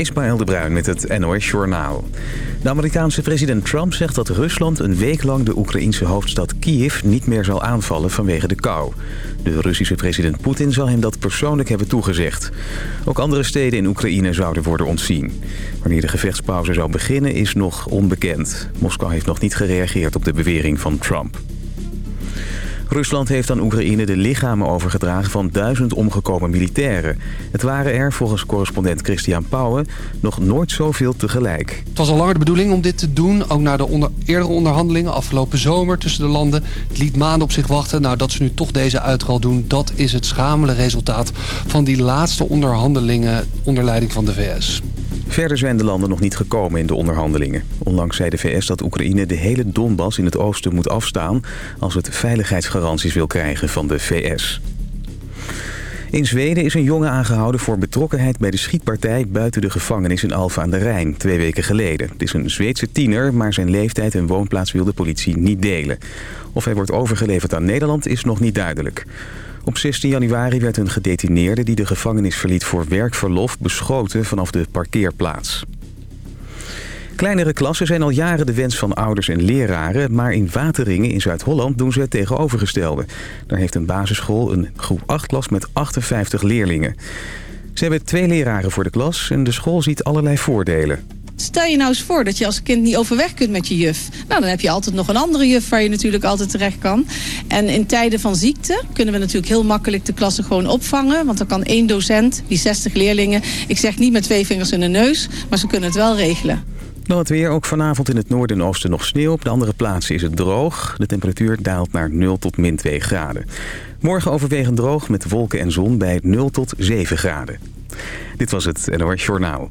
Ismaël de Bruin met het NOS Journaal. De Amerikaanse president Trump zegt dat Rusland een week lang de Oekraïense hoofdstad Kiev niet meer zal aanvallen vanwege de kou. De Russische president Poetin zal hem dat persoonlijk hebben toegezegd. Ook andere steden in Oekraïne zouden worden ontzien. Wanneer de gevechtspauze zou beginnen is nog onbekend. Moskou heeft nog niet gereageerd op de bewering van Trump. Rusland heeft aan Oekraïne de lichamen overgedragen van duizend omgekomen militairen. Het waren er, volgens correspondent Christian Pauwen, nog nooit zoveel tegelijk. Het was al langer de bedoeling om dit te doen. Ook na de eerdere onderhandelingen afgelopen zomer tussen de landen. Het liet maanden op zich wachten. Nou, dat ze nu toch deze uitral doen, dat is het schamele resultaat van die laatste onderhandelingen onder leiding van de VS. Verder zijn de landen nog niet gekomen in de onderhandelingen. Onlangs zei de VS dat Oekraïne de hele Donbass in het oosten moet afstaan... als het veiligheidsgaranties wil krijgen van de VS. In Zweden is een jongen aangehouden voor betrokkenheid bij de schietpartij buiten de gevangenis in Alfa aan de Rijn, twee weken geleden. Het is een Zweedse tiener, maar zijn leeftijd en woonplaats wil de politie niet delen. Of hij wordt overgeleverd aan Nederland is nog niet duidelijk. Op 16 januari werd een gedetineerde die de gevangenis verliet voor werkverlof beschoten vanaf de parkeerplaats. Kleinere klassen zijn al jaren de wens van ouders en leraren... maar in Wateringen in Zuid-Holland doen ze het tegenovergestelde. Daar heeft een basisschool een groep 8-klas met 58 leerlingen. Ze hebben twee leraren voor de klas en de school ziet allerlei voordelen. Stel je nou eens voor dat je als kind niet overweg kunt met je juf. Nou, dan heb je altijd nog een andere juf waar je natuurlijk altijd terecht kan. En in tijden van ziekte kunnen we natuurlijk heel makkelijk de klassen gewoon opvangen. Want dan kan één docent, die 60 leerlingen... ik zeg niet met twee vingers in de neus, maar ze kunnen het wel regelen. Dan het weer. Ook vanavond in het noorden en oosten nog sneeuw. Op de andere plaatsen is het droog. De temperatuur daalt naar 0 tot min 2 graden. Morgen overwegend droog met wolken en zon bij 0 tot 7 graden. Dit was het NOS Journaal.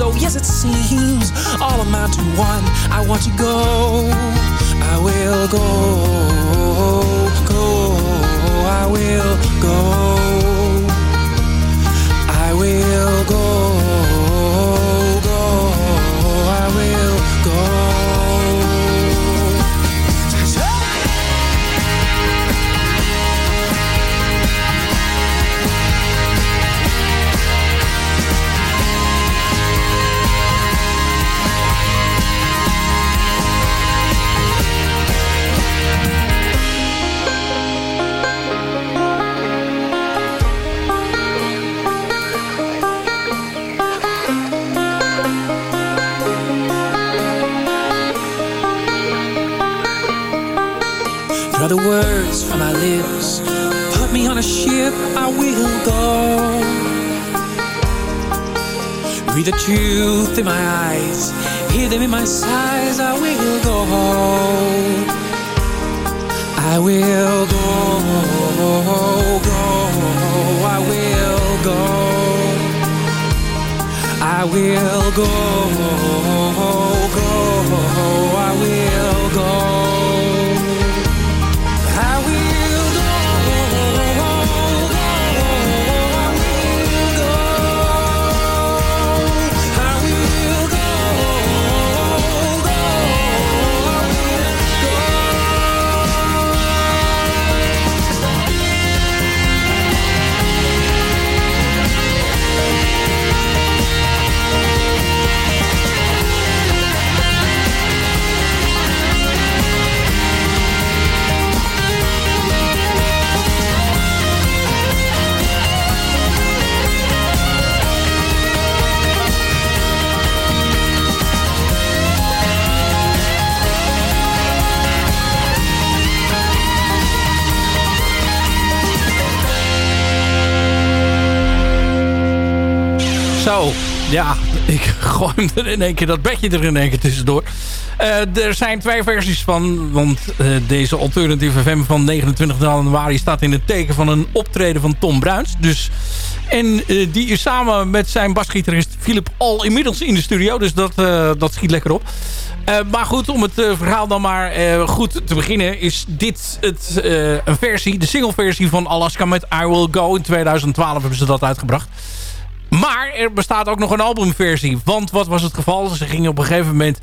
Oh, yes, it seems all amount to one. I want to go. Will go, go, I will go. Ja, ik gooi er in één keer dat bedje er in één keer tussendoor. Uh, er zijn twee versies van, want uh, deze Alternative FM van 29 januari staat in het teken van een optreden van Tom Bruins. Dus, en uh, die is samen met zijn basgitarist Philip al inmiddels in de studio, dus dat, dat schiet lekker op. maar goed, om het verhaal dan maar goed te beginnen, is dit het, een versie, de singleversie van Alaska met I Will Go. In 2012 hebben ze dat uitgebracht. Maar er bestaat ook nog een albumversie. Want wat was het geval? Ze gingen op een gegeven moment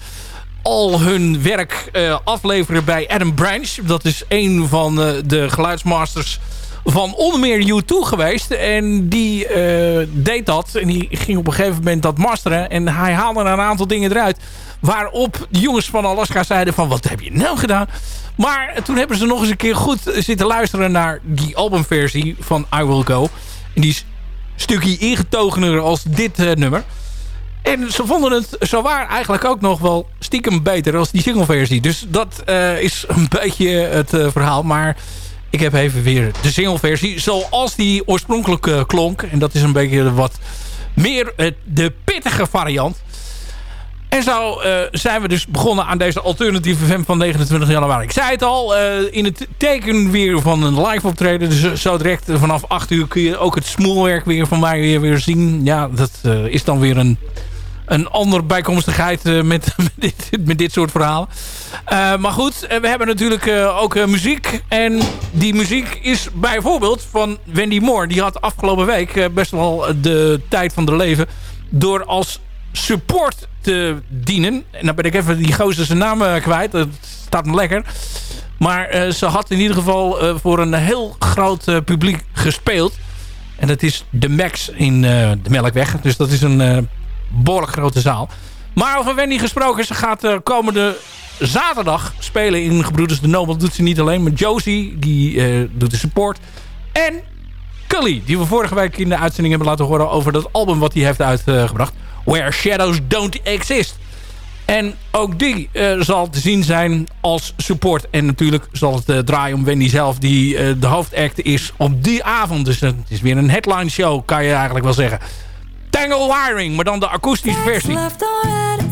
al hun werk uh, afleveren bij Adam Branch. Dat is een van uh, de geluidsmasters van onder meer U2 geweest. En die uh, deed dat. En die ging op een gegeven moment dat masteren. En hij haalde een aantal dingen eruit. Waarop de jongens van Alaska zeiden van... Wat heb je nou gedaan? Maar toen hebben ze nog eens een keer goed zitten luisteren... naar die albumversie van I Will Go. En die is stukje ingetogener als dit uh, nummer. En ze vonden het zowaar eigenlijk ook nog wel stiekem beter als die singleversie. Dus dat uh, is een beetje het uh, verhaal. Maar ik heb even weer de singleversie zoals die oorspronkelijk klonk. En dat is een beetje wat meer de pittige variant. En zo uh, zijn we dus begonnen aan deze alternatieve FM van 29 januari. Ik zei het al, uh, in het teken weer van een live optreden. Dus zo direct vanaf 8 uur kun je ook het smoelwerk weer van mij weer, weer zien. Ja, dat is dan weer een, een ander bijkomstigheid met, met, dit, met dit soort verhalen. maar goed, we hebben natuurlijk ook muziek. En die muziek is bijvoorbeeld van Wendy Moore. Die had afgelopen week best wel de tijd van de leven... door als support te dienen. En dan ben ik even die gozer zijn naam eh, kwijt. Dat staat me lekker. Maar uh, ze had in ieder geval uh, voor een heel groot publiek gespeeld. En dat is de Max in de Melkweg. Dus dat is een behoorlijk grote zaal. Maar over Wendy gesproken. Ze gaat komende zaterdag spelen in Gebroeders de Nobel. Dat doet ze niet alleen. Maar Josie, die doet de support. En Cully, die we vorige week in de uitzending hebben laten horen... over dat album wat hij heeft uitgebracht. Where Shadows Don't Exist. En ook die uh, zal te zien zijn als support. En natuurlijk zal het uh, draaien om Wendy zelf... die uh, de hoofdact is op die avond. Dus het is weer een headline show, kan je eigenlijk wel zeggen. Tangle Wiring, maar dan de akoestische versie.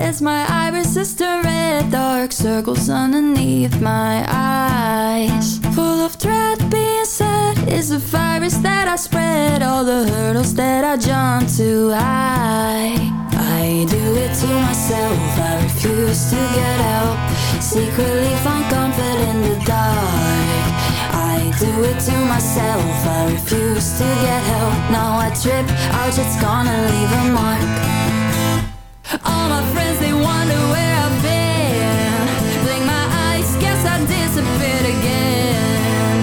Is my iris sister red dark circles underneath my eyes. Full of dread being said Is a virus that I spread All the hurdles that I jump to I I do it to myself I refuse to get help. Secretly find comfort do it to myself. I refuse to get help. Now I trip. Out It's gonna leave a mark. All my friends, they wonder where I've been. Blink my eyes, guess I disappeared again.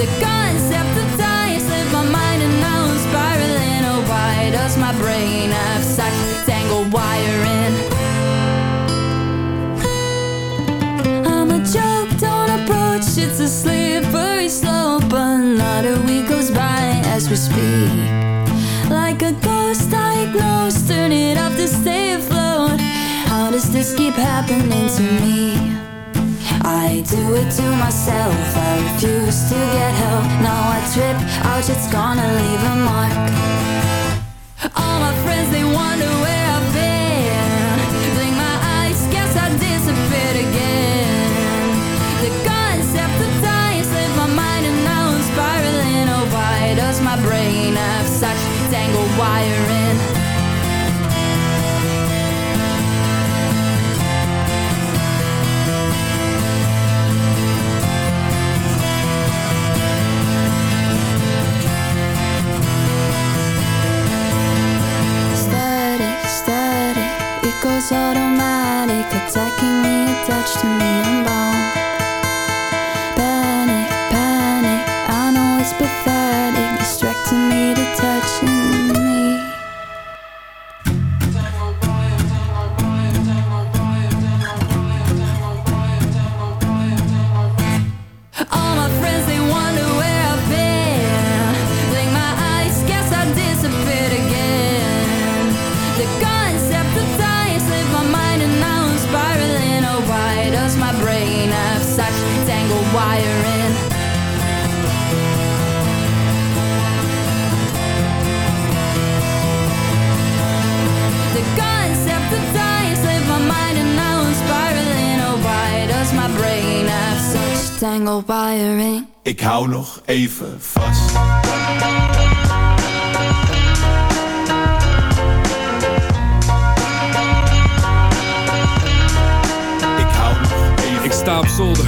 The concept of time slipped my mind and now I'm spiraling. Oh, why does my brain another week goes by as we speak. Like a ghost I close, turn it off to stay afloat. How does this keep happening to me? I do it to myself, I refuse to get help. Now I trip out, it's gonna leave a mark. All my friends such tangled wiring? Static, static, it goes automatic Attacking me, attached to me, I'm bound. Panic, panic, I know it's pathetic. Distracting me wiring? Ik hou nog even vast. Ik hou nog even Ik sta op zolder,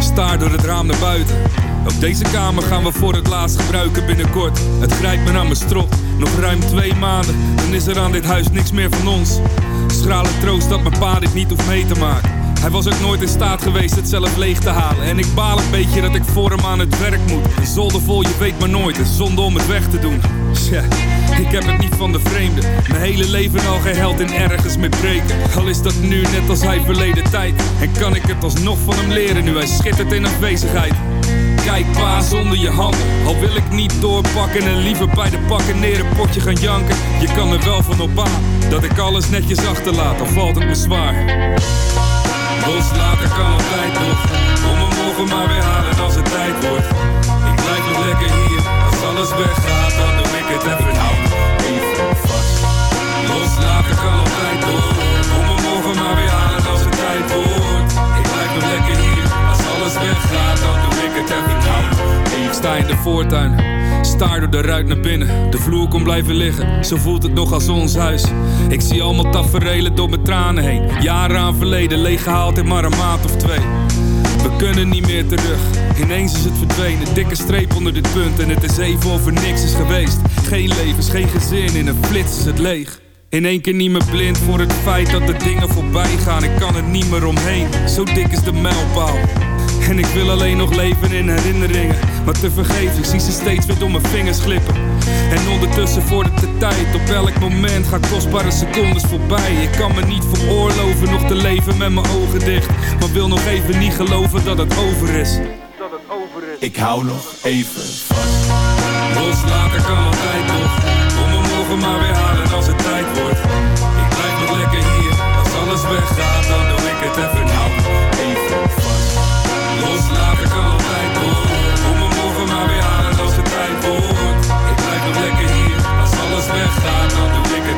staar door het raam naar buiten. Ook deze kamer gaan we voor het laatst gebruiken binnenkort. Het grijpt me naar mijn strot, nog ruim twee maanden. Dan is er aan dit huis niks meer van ons. Schrale troost dat mijn pa dit niet hoeft mee te maken. Hij was ook nooit in staat geweest het zelf leeg te halen. En ik baal een beetje dat ik voor hem aan het werk moet. Een zolder vol, je weet maar nooit. Een zonde om het weg te doen. Tja, ik heb het niet van de vreemde. Mijn hele leven al geen held in ergens meer breken. Al is dat nu net als hij verleden tijd. En kan ik het alsnog van hem leren nu hij schittert in afwezigheid. Kijk pa zonder je handen Al wil ik niet doorpakken en liever bij de pakken neer een potje gaan janken Je kan er wel van op aan Dat ik alles netjes achterlaat, al valt het me zwaar Loslaten kan altijd nog Kom me morgen maar weer halen als het tijd wordt. Ik blijf nog lekker hier Als alles weggaat dan doe ik het even nou Even vast. Loslaten kan altijd nog Kom me morgen maar weer halen als het tijd wordt. Ik blijf nog lekker hier Als alles weggaat dan doe ik het even nou Ik sta in de voortuin Staar door de ruit naar binnen. De vloer kon blijven liggen Zo voelt het nog als ons huis. Ik zie allemaal taferelen door mijn tranen heen. Jaren aan verleden leeggehaald in maar een maand of twee. We kunnen niet meer terug, ineens is het verdwenen. Dikke streep onder dit punt en het is even of er niks is geweest. Geen levens, geen gezin, in een flits is het leeg. In één keer niet meer blind voor het feit dat de dingen voorbij gaan. Ik kan er niet meer omheen, zo dik is de mijlpaal En ik wil alleen nog leven in herinneringen. Maar te vergeven, ik zie ze steeds weer door mijn vingers glippen. En ondertussen vordert de tijd. Op elk moment gaan kostbare secondes voorbij? Ik kan me niet veroorloven nog te leven met mijn ogen dicht. Maar wil nog even niet geloven dat het over is. Ik hou nog even vast. Loslaten kan altijd nog. Kom me morgen maar weer halen als het tijd wordt. Ik blijf nog lekker hier. Als alles weggaat dan doe ik het even nou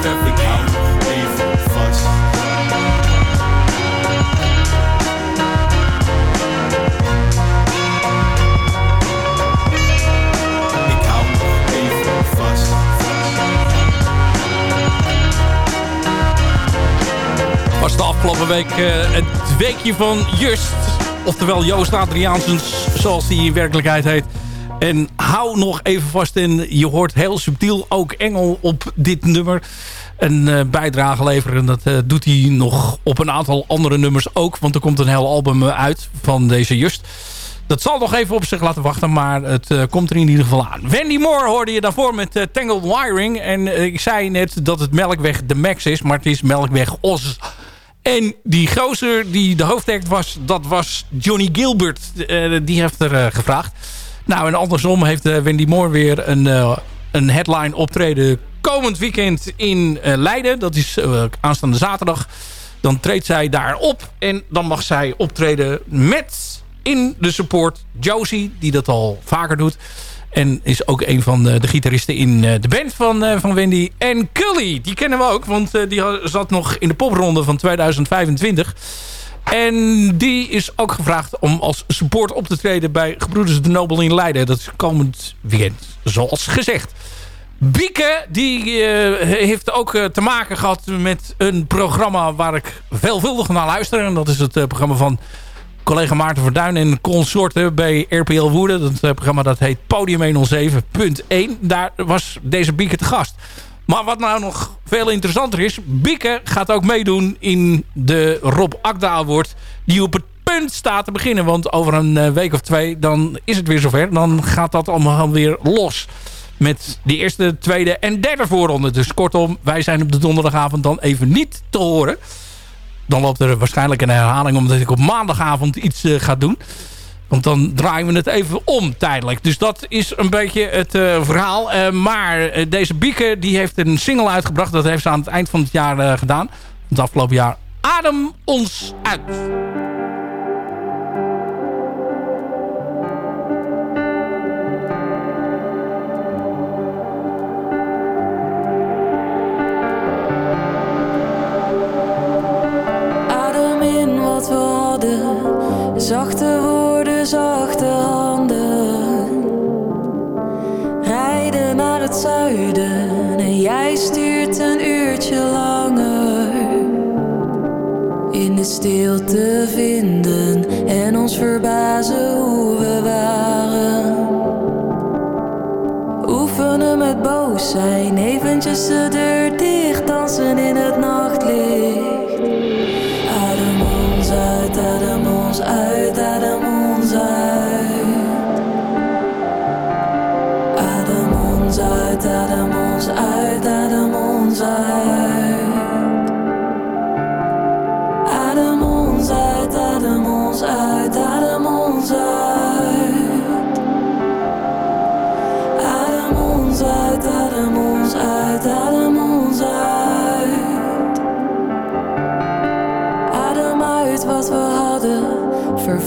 doe ik hou even vast. was de afgelopen week eh, het weekje van Just. Oftewel Joost Adriaansens, zoals hij in werkelijkheid heet. En hou nog even vast in. Je hoort heel subtiel ook Engel op dit nummer. Een eh, bijdrage leveren. En dat eh, doet hij nog op een aantal andere nummers ook. Want er komt een heel album eh, uit van deze Just. Dat zal nog even op zich laten wachten, maar het komt er in ieder geval aan. Wendy Moore hoorde je daarvoor met Tangled Wiring. En ik zei net dat het Melkweg de Max is, maar het is Melkweg Os. En die gozer die de hoofdact was, dat was Johnny Gilbert. Die heeft er gevraagd. Nou, en andersom heeft eh, Wendy Moore weer een, eh, een headline optreden komend weekend in eh, Leiden. Dat is aanstaande zaterdag. Dan treedt zij daar op en dan mag zij optreden met in de support Josie, die dat al vaker doet. En is ook een van de, de gitaristen in de band van, van Wendy. En Cully, die kennen we ook. Want die zat nog in de popronde van 2025. En die is ook gevraagd om als support op te treden bij Gebroeders de Nobel in Leiden. Dat is komend weekend, zoals gezegd. Bieke, die heeft ook te maken gehad met een programma waar ik veelvuldig naar luister. En dat is het programma van collega Maarten Verduin en consorten bij RPL Woerden. Dat programma dat heet Podium 107.1. Daar was deze Bieke te gast. Maar wat nou nog veel interessanter is... Bieke gaat ook meedoen in de Rob Akda Award... die op het punt staat te beginnen. Want over een week of twee dan is het weer zover. Dan gaat dat allemaal weer los. Met de eerste, tweede en derde voorronde. Dus kortom, wij zijn op de donderdagavond dan even niet te horen. Dan loopt er waarschijnlijk een herhaling... omdat ik op maandagavond iets uh, ga doen... Want dan draaien we het even om tijdelijk. Dus dat is een beetje het uh, verhaal. Uh, maar uh, deze Bieke die heeft een single uitgebracht. Dat heeft ze aan het eind van het jaar gedaan. Het afgelopen jaar. Adem ons uit. Adem in wat we hadden. Zachte woorden, zachte handen. Rijden naar het zuiden en jij stuurt een uurtje langer. In de stilte vinden en ons verbazen hoe we waren. Oefenen met boos zijn, eventjes de deur dicht, dansen in het nachtlicht. Adem ons uit, adem ons uit,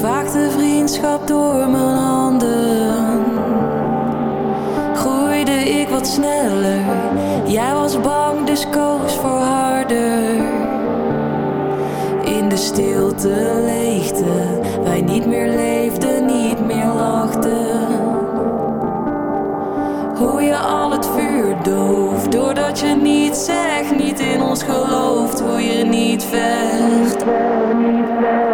vervaagde vriendschap door mijn handen. Koos voor harder. In de stilte leegte, wij niet meer leefden, niet meer lachten. Hoe je al het vuur dooft, doordat je niet zegt, niet in ons gelooft, hoe je niet vecht. Adem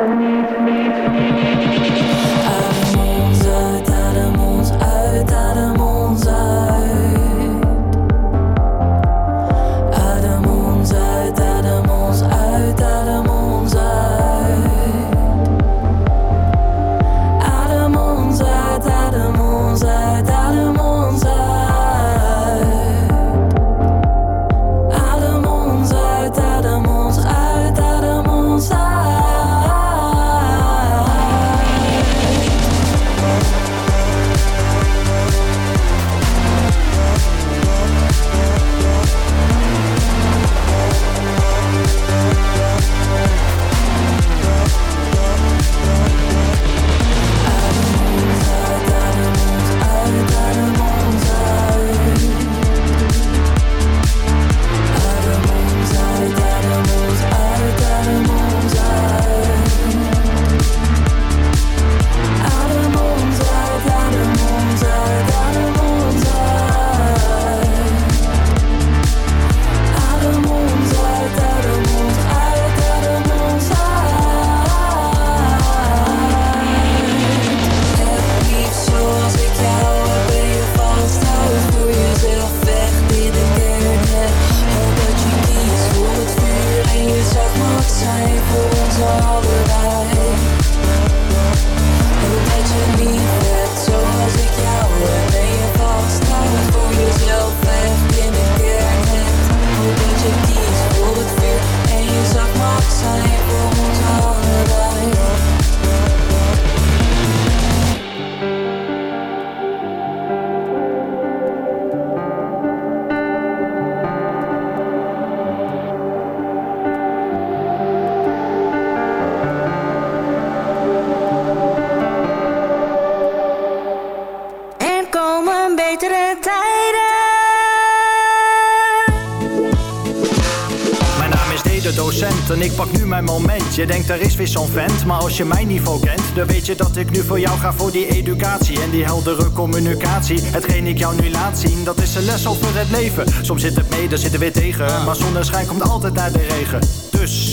Je denkt er is weer zo'n vent, maar als je mijn niveau kent, dan weet je dat ik nu voor jou ga voor die educatie en die heldere communicatie. Hetgeen ik jou nu laat zien, dat is een les over het leven. Soms zit het mee, dan zit er weer tegen, maar zonneschijn komt altijd naar de regen.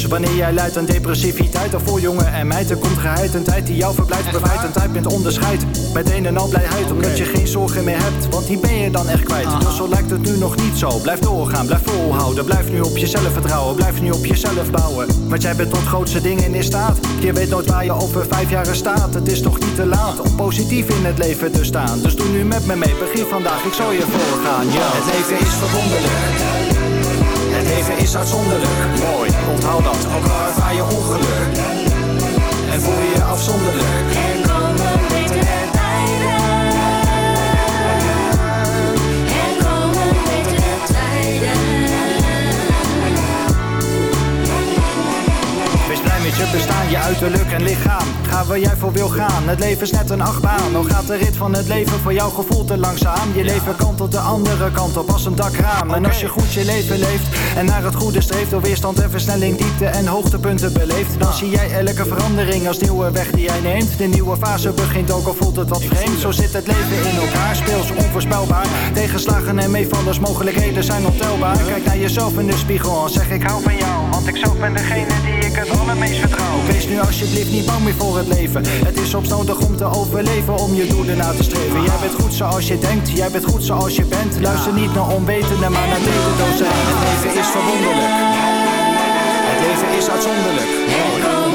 Wanneer jij leidt aan depressiviteit of voor jongen en meid, er komt geheid een tijd die jou verblijft, bevrijdt een tijd met onderscheid. Met een en al blijheid, omdat je geen zorgen meer hebt, want die ben je dan echt kwijt. Dus zo lijkt het nu nog niet zo. Blijf doorgaan, blijf volhouden, blijf nu op jezelf vertrouwen, blijf nu op jezelf bouwen. Want jij bent tot grootste dingen in staat. Je weet nooit waar je over vijf jaar staat. Het is nog niet te laat om positief in het leven te staan. Dus doe nu met me mee, begin vandaag, ik zal je voorgaan. Ja. Het leven is verwonderlijk. Het leven is uitzonderlijk. Mooi, onthoud dat, ook al ervaar je ongeluk. En voel je je afzonderlijk. Je bestaan, je uiterlijk en lichaam. Ga waar jij voor wil gaan. Het leven is net een achtbaan. Dan gaat de rit van het leven voor jouw gevoel te langzaam. Je leven kantelt de andere kant op als een dakraam. En als je goed je leven leeft en naar het goede streeft, door weerstand en versnelling, diepte en hoogtepunten beleeft, dan zie jij elke verandering als nieuwe weg die jij neemt. De nieuwe fase begint ook al voelt het wat vreemd. Zo zit het leven in elkaar, speels onvoorspelbaar. Tegenslagen en meevallers, mogelijkheden zijn ontelbaar. Kijk naar jezelf in de spiegel en zeg ik hou van jou. Want ik zelf ben degene die ik het allermeest vertrouw. Wees nu alsjeblieft niet bang meer voor het leven. Het is soms om te overleven, om je doelen na te streven. Jij bent goed zoals je denkt, jij bent goed zoals je bent. Luister niet naar onwetenden, maar naar mededocent. Het leven is verwonderlijk. Het leven is uitzonderlijk. Onthoud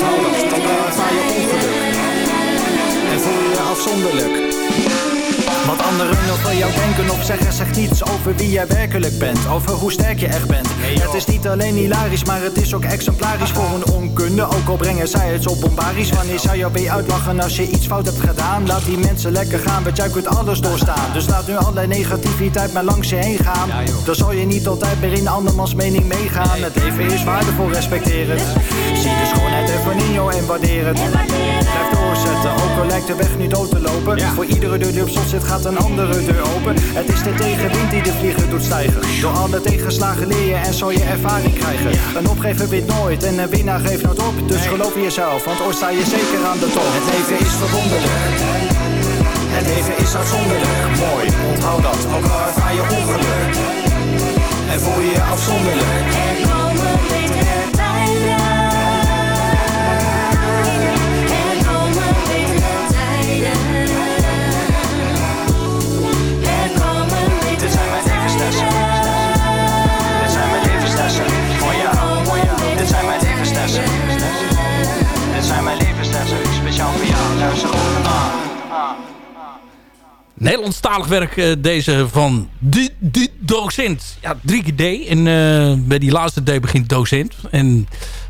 dat, ervaar je ongeluk. En voel je afzonderlijk. Wat anderen over jou denken of zeggen zegt niets over wie jij werkelijk bent. Over hoe sterk je echt bent. het is niet alleen hilarisch, maar het is ook exemplarisch voor een onkunde. Ook al brengen zij het zo bombarisch. Wanneer zou jou weer uitlachen als je iets fout hebt gedaan? Laat die mensen lekker gaan, want jij kunt alles doorstaan. Dus laat nu alle negativiteit maar langs je heen gaan. Dan zal je niet altijd meer in andermans mening meegaan. Het leven is waardevol, respecteer het. Zie de schoonheid ervan in jou en waardeer het. Blijf doorzetten, ook al lijkt de weg nu dood te lopen. Voor iedere deur die op slot zit, gaat een andere deur open. Het is de tegenwind die de vliegen doet stijgen. Door alle tegenslagen leer je en zal je ervaring krijgen. Een opgever wint nooit en een winnaar geeft nooit op. Dus geloof in jezelf, want ooit sta je zeker aan de top. Het leven is verwonderlijk. Het leven is uitzonderlijk. Mooi, onthoud dat, ook al ervaar je ongeluk. En voel je je afzonderlijk. Er komen Nederlandstalig werk eh, deze van de docent. Ja, drie keer D. En eh, bij die laatste D begint docent. En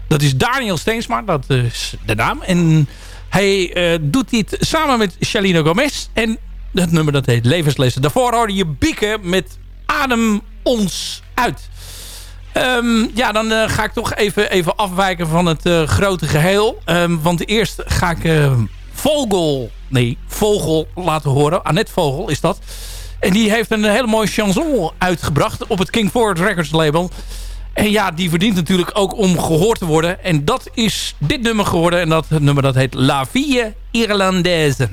dat is Daniel Steensma. Dat is de naam. En hij eh, doet dit samen met Shalino Gomez. En het nummer dat heet Levenslessen. Daarvoor hoorde je Bieken met Adem ons uit. Ehm, ja, dan eh, ga ik toch even, even afwijken van het eh, grote geheel. Ehm, want eerst ga ik eh, Vogel, nee, Vogel laten horen. Annette Vogel is dat. En die heeft een hele mooie chanson uitgebracht op het King Forward Records label. En ja, die verdient natuurlijk ook om gehoord te worden. En dat is dit nummer geworden. En dat nummer dat heet La Vie Irlandaise.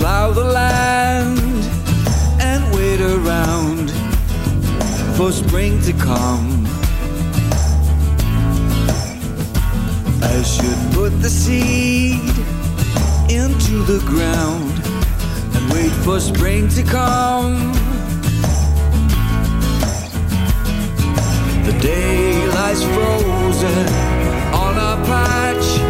plow the land and wait around for spring to come. I should put the seed into the ground and wait for spring to come. The day lies frozen on a patch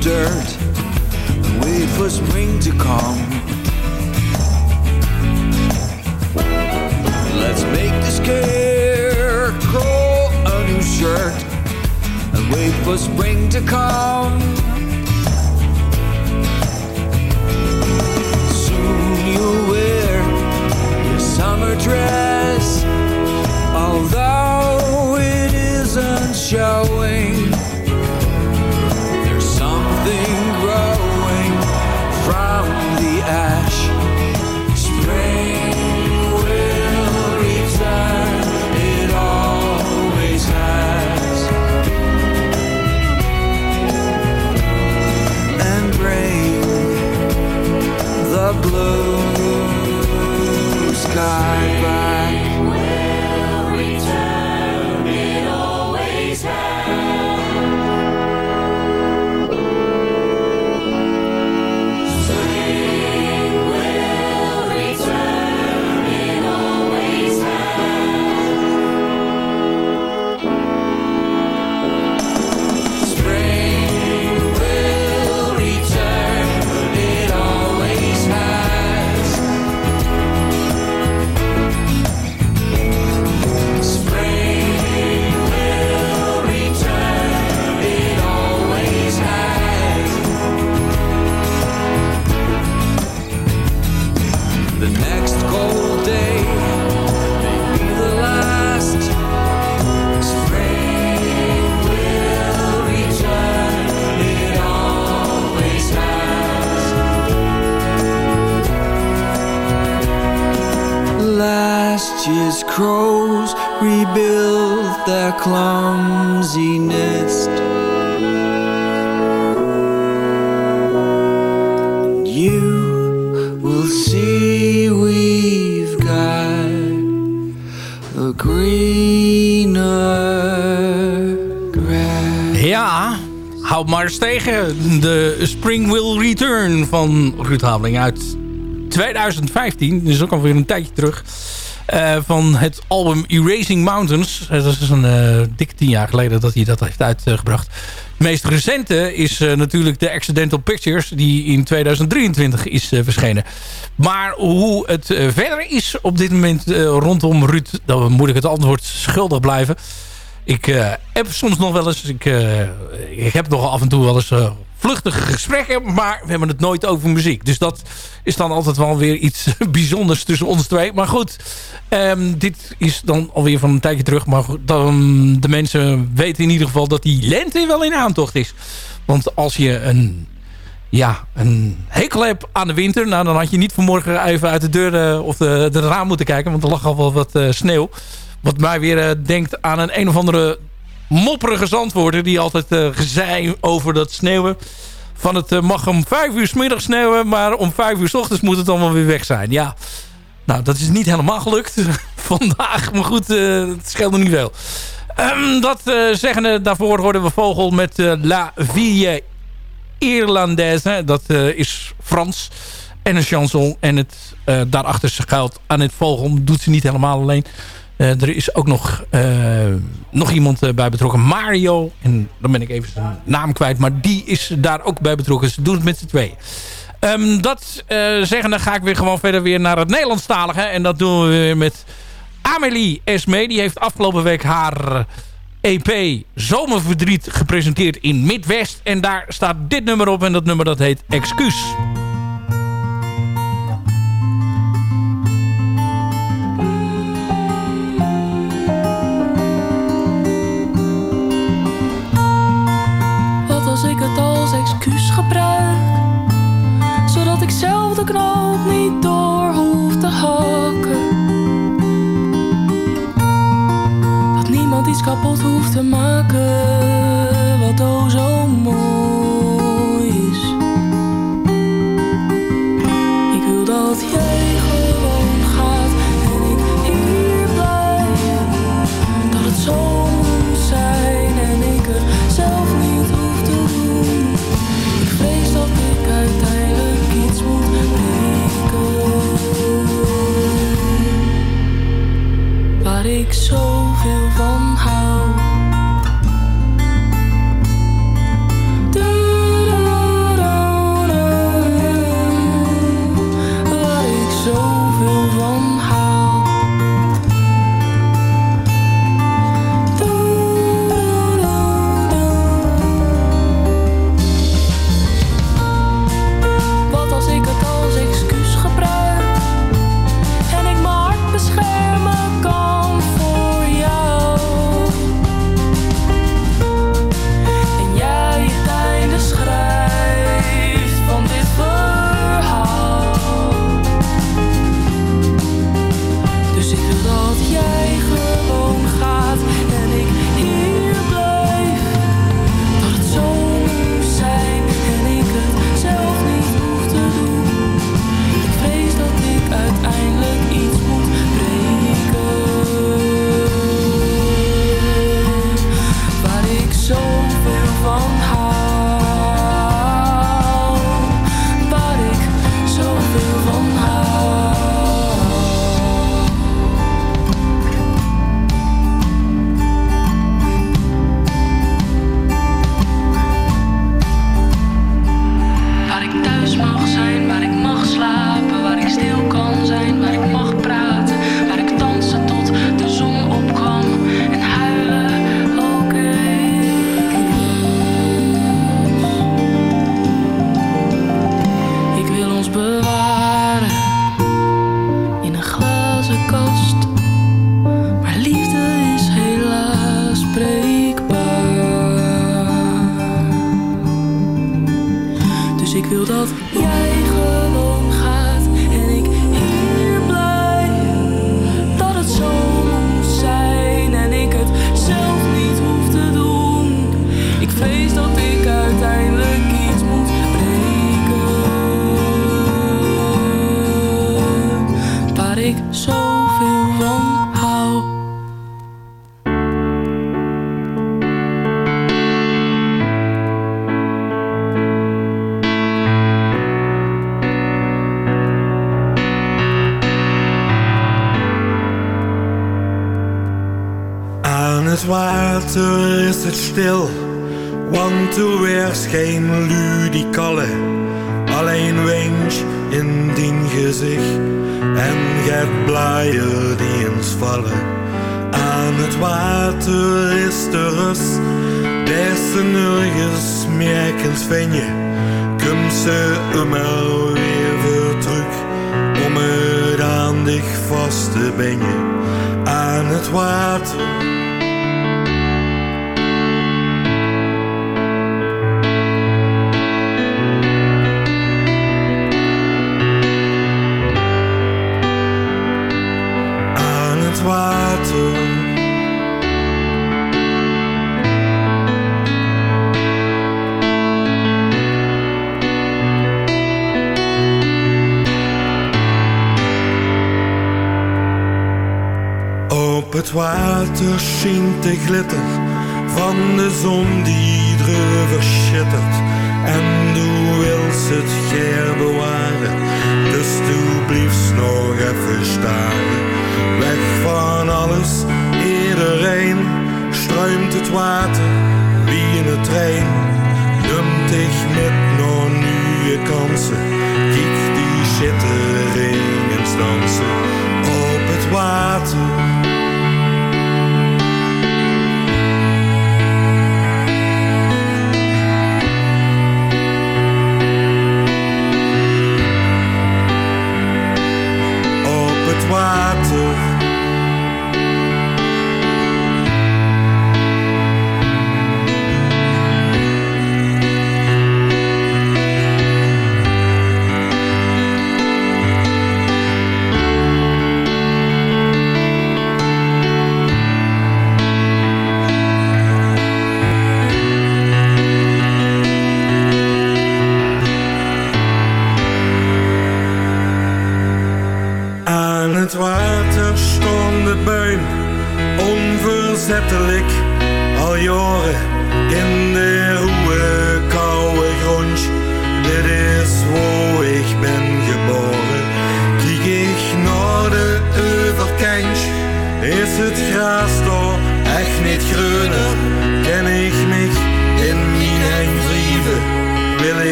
dirt and wait for spring to come. Let's make the scarecrow a new shirt and wait for spring to come. Soon you'll wear your summer dress, although it isn't showing. Uit 2015. Dus ook alweer een tijdje terug. Eh, van het album Erasing Mountains. Eh, dat is een eh, dikke tien jaar geleden dat hij dat heeft uitgebracht. Het meest recente is natuurlijk de Accidental Pictures... die in 2023 is verschenen. Maar hoe het verder is op dit moment rondom Ruud... dan moet ik het antwoord schuldig blijven. Ik eh, heb soms nog wel eens... Ik, eh, ik heb nog af en toe wel eens eh, vluchtige gesprekken... maar we hebben het nooit over muziek. Dus dat is dan altijd wel weer iets bijzonders tussen ons twee. Maar goed, ehm, dit is dan alweer van een tijdje terug. Maar dan, de mensen weten in ieder geval dat die lente wel in aantocht is. Want als je een ja, een hekel heb aan de winter... Nou, dan had je niet vanmorgen even uit de deur of de, de raam moeten kijken... want er lag al wel wat sneeuw. Wat mij weer eh, denkt aan een een of andere mopperige zandwoorden... die altijd eh gezei over dat sneeuwen. Van het eh, mag om vijf uur 's middags sneeuwen... maar om vijf uur 's ochtends moet het allemaal weer weg zijn. Ja, nou, dat is niet helemaal gelukt vandaag. Maar goed, eh, het scheelde niet veel. Ehm, dat eh zeggende, daarvoor hoorden we Vogel met La Ville Irlandaise. Dat is Frans. En een chanson. En het daarachter schuilt aan het Vogel. Doet ze niet helemaal alleen. Eh, er is ook nog, eh, nog iemand eh, bij betrokken. Mario. En dan ben ik even zijn naam kwijt. Maar die is daar ook bij betrokken. Ze doen het met z'n tweeën. Ehm, dat eh zeggende ga ik weer gewoon verder weer naar het Nederlandstalige. En dat doen we weer met Amelie Esme. Die heeft afgelopen week haar EP Zomerverdriet gepresenteerd in Midwest. En daar staat dit nummer op. En dat nummer dat heet Excuus. Zodat ik zelf de knoop niet door hoef te hakken. Dat niemand iets kapot hoeft te maken. Het water schijnt de glitter van de zon die dreuver schittert. En du wilt het geer bewaren, dus du blijft nog even staren. Weg van alles, iedereen, struimt het water wie in het trein. Dumt dich met nog nieuwe kansen, kijk die schitteringen dansen op het water. Water.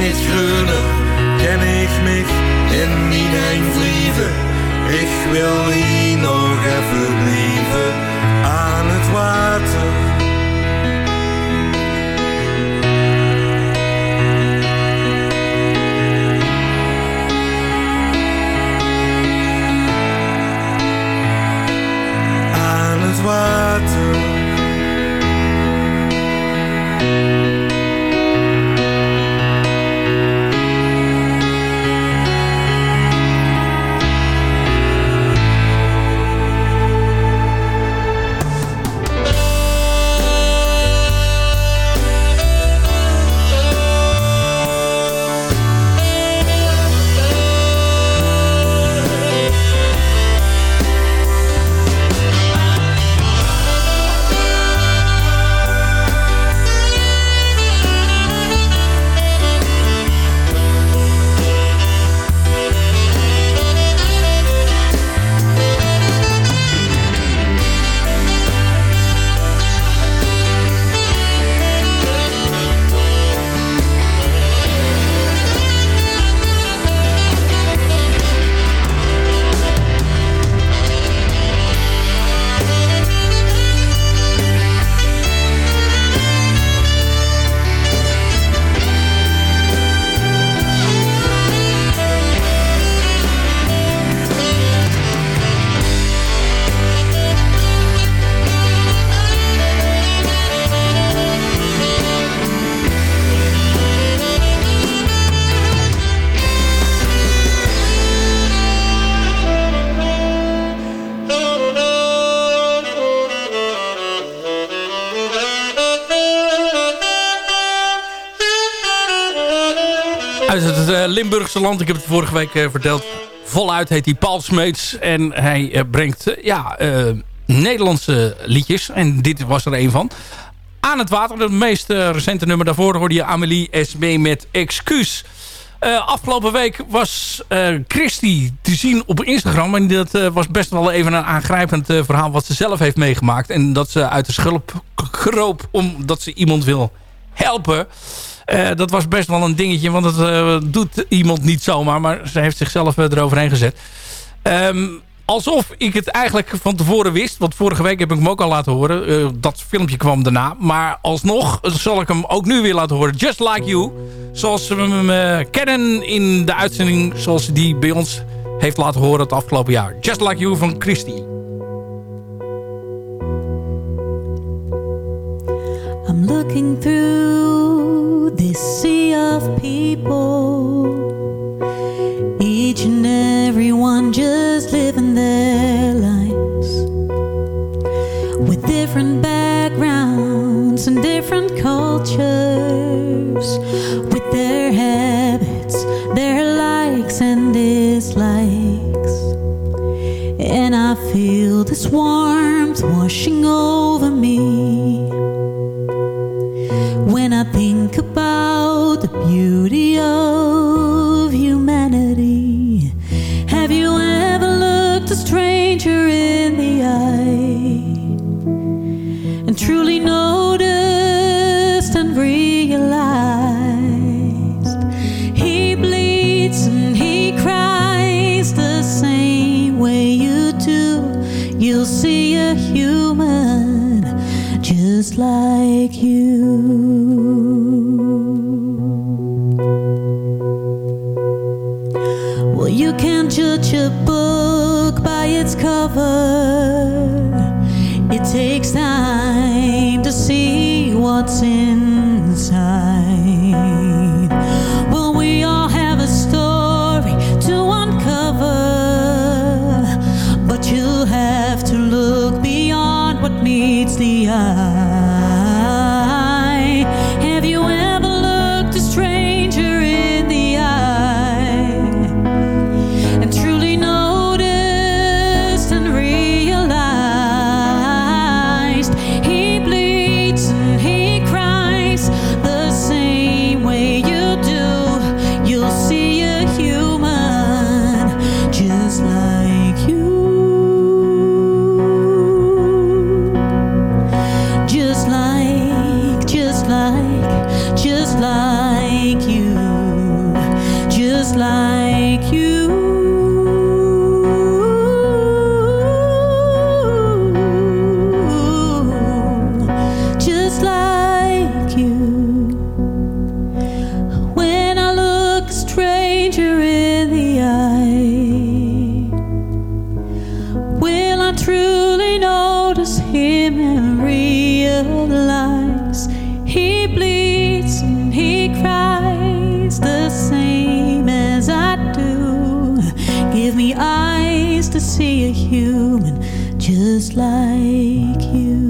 Niet groener. Ken ik mij in mijn eigen vrieven. Ik wil hier nog even blijven aan het water. Limburgse land. Ik heb het vorige week eh, verteld. Voluit heet hij Paul Smeets. En hij eh, brengt eh, ja, Nederlandse liedjes. En dit was er een van. Aan het water. Het meest recente nummer daarvoor hoorde je Amelie SB met Excuus. Afgelopen week was eh Christy te zien op Instagram. En dat was best wel even een aangrijpend verhaal wat ze zelf heeft meegemaakt. En dat ze uit de schulp kroop omdat ze iemand wil helpen. Eh, dat was best wel een dingetje, want dat eh, doet iemand niet zomaar. Maar ze heeft zichzelf eh, eroverheen gezet. Ehm, alsof ik het eigenlijk van tevoren wist. Want vorige week heb ik hem ook al laten horen. Dat filmpje kwam daarna. Maar alsnog zal ik hem ook nu weer laten horen. Just Like You. Zoals we hem kennen in de uitzending zoals die bij ons heeft laten horen het afgelopen jaar. Just Like You van Christy. I'm looking through this sea of people, each and every one just living their lives with different backgrounds and different cultures, with their habits, their likes and dislikes. And I feel this warmth washing over me yo. Eyes to see a human just like you.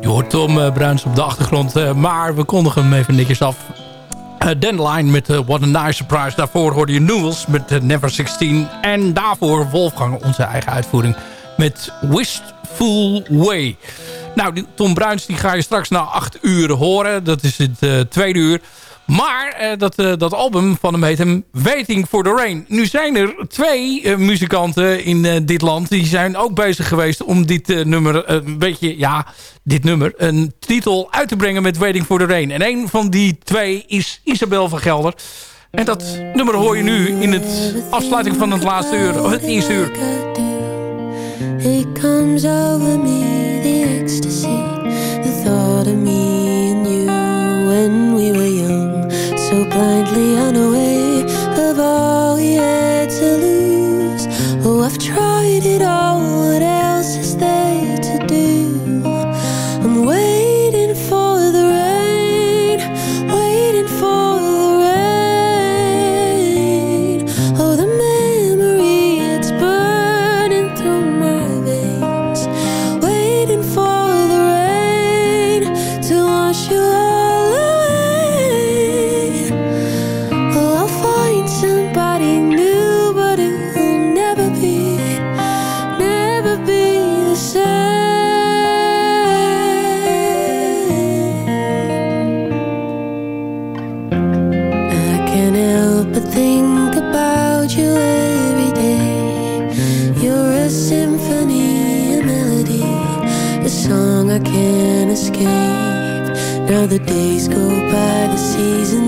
Je hoort Tom eh, Bruins op de achtergrond, eh, maar we kondigen hem even netjes af. Uh, Dandelion met eh, What a Nice Surprise. Daarvoor hoorde je Noodles met eh, Never 16. En daarvoor Wolfgang, onze eigen uitvoering, met Wistful Way. Nou, die Tom Bruins die ga je straks na acht uur horen. Dat is het eh, tweede uur. Maar eh, dat, eh, dat album van hem heet hem Waiting for the Rain. Nu zijn er twee eh, muzikanten in dit land... die zijn ook bezig geweest om dit nummer een beetje... ja, dit nummer, een titel uit te brengen met Waiting for the Rain. En een van die twee is Isabel van Gelder. En dat nummer hoor je nu in het afsluiting van het laatste uur, of het eerste uur. It comes me, the ecstasy, the thought of me and you when we so blindly unaware of all we had to lose. Oh, I've tried Now the days go by, the seasons